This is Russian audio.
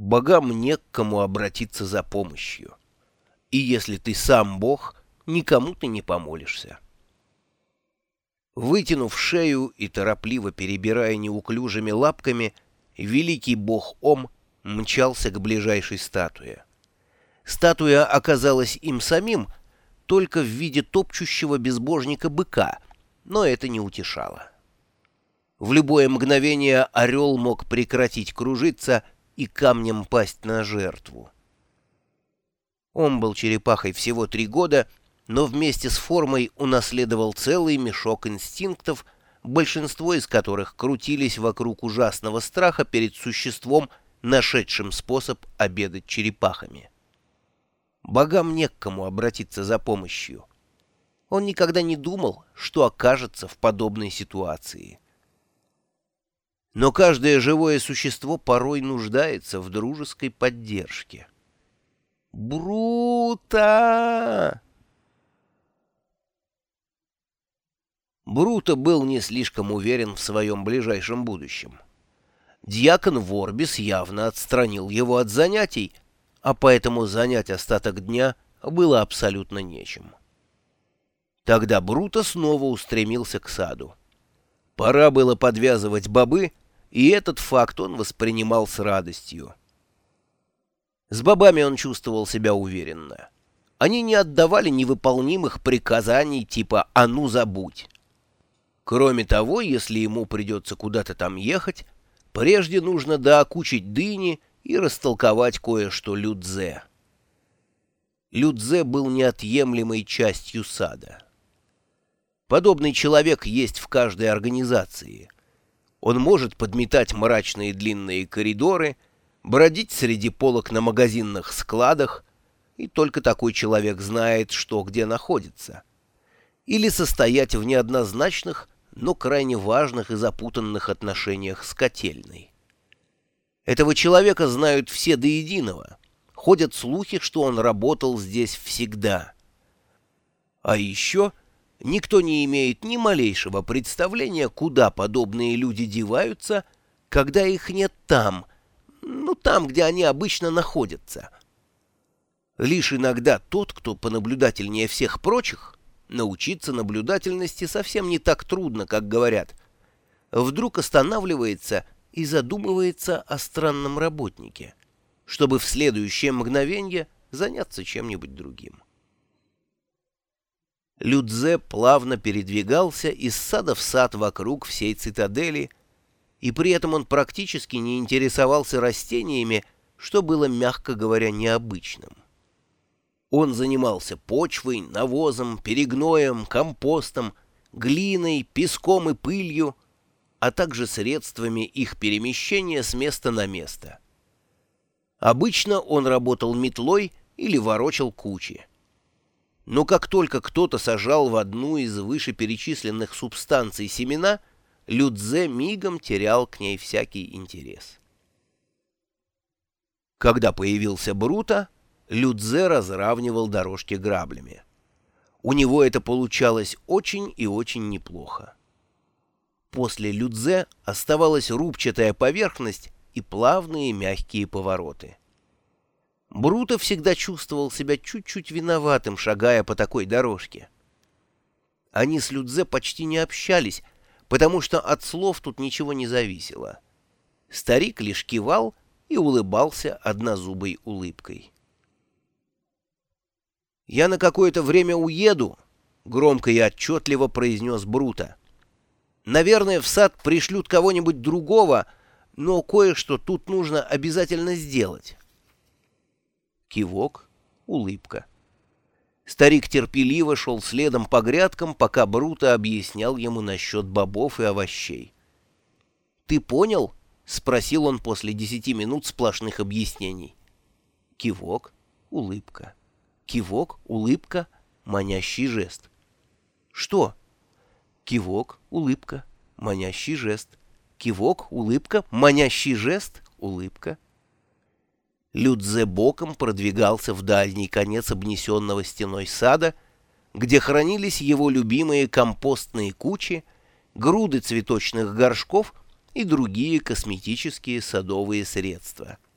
Богам не к кому обратиться за помощью. И если ты сам Бог, никому ты не помолишься. Вытянув шею и торопливо перебирая неуклюжими лапками, великий бог Ом мчался к ближайшей статуе. Статуя оказалась им самим, только в виде топчущего безбожника быка, но это не утешало. В любое мгновение орел мог прекратить кружиться и камнем пасть на жертву. Он был черепахой всего три года, но вместе с формой унаследовал целый мешок инстинктов, большинство из которых крутились вокруг ужасного страха перед существом, нашедшим способ обедать черепахами. Богам не к кому обратиться за помощью. Он никогда не думал, что окажется в подобной ситуации. Но каждое живое существо порой нуждается в дружеской поддержке. Брута! Бруто был не слишком уверен в своем ближайшем будущем. Дьякон Ворбис явно отстранил его от занятий, а поэтому занять остаток дня было абсолютно нечем. Тогда Бруто снова устремился к саду. Пора было подвязывать бобы, и этот факт он воспринимал с радостью. С бобами он чувствовал себя уверенно. Они не отдавали невыполнимых приказаний типа «а ну забудь». Кроме того, если ему придется куда-то там ехать, прежде нужно доокучить дыни и растолковать кое-что Людзе. Людзе был неотъемлемой частью сада. Подобный человек есть в каждой организации. Он может подметать мрачные длинные коридоры, бродить среди полок на магазинных складах, и только такой человек знает, что где находится. Или состоять в неоднозначных, но крайне важных и запутанных отношениях с котельной. Этого человека знают все до единого. Ходят слухи, что он работал здесь всегда. А еще никто не имеет ни малейшего представления, куда подобные люди деваются, когда их нет там, ну там, где они обычно находятся. Лишь иногда тот, кто понаблюдательнее всех прочих, научиться наблюдательности совсем не так трудно, как говорят, вдруг останавливается и задумывается о странном работнике, чтобы в следующее мгновенье заняться чем-нибудь другим. Людзе плавно передвигался из сада в сад вокруг всей цитадели, и при этом он практически не интересовался растениями, что было, мягко говоря, необычным. Он занимался почвой, навозом, перегноем, компостом, глиной, песком и пылью, а также средствами их перемещения с места на место. Обычно он работал метлой или ворочал кучи. Но как только кто-то сажал в одну из вышеперечисленных субстанций семена, Людзе мигом терял к ней всякий интерес. Когда появился Брута, Людзе разравнивал дорожки граблями. У него это получалось очень и очень неплохо. После Людзе оставалась рубчатая поверхность и плавные мягкие повороты. Бруто всегда чувствовал себя чуть-чуть виноватым, шагая по такой дорожке. Они с Людзе почти не общались, потому что от слов тут ничего не зависело. Старик лишь кивал и улыбался однозубой улыбкой. «Я на какое-то время уеду», — громко и отчетливо произнес Брута. «Наверное, в сад пришлют кого-нибудь другого, но кое-что тут нужно обязательно сделать». Кивок, улыбка. Старик терпеливо шел следом по грядкам, пока Брута объяснял ему насчет бобов и овощей. «Ты понял?» — спросил он после десяти минут сплошных объяснений. Кивок, улыбка. Кивок, улыбка, манящий жест. Что? Кивок, улыбка, манящий жест. Кивок, улыбка, манящий жест, улыбка. Людзе боком продвигался в дальний конец обнесенного стеной сада, где хранились его любимые компостные кучи, груды цветочных горшков и другие косметические садовые средства —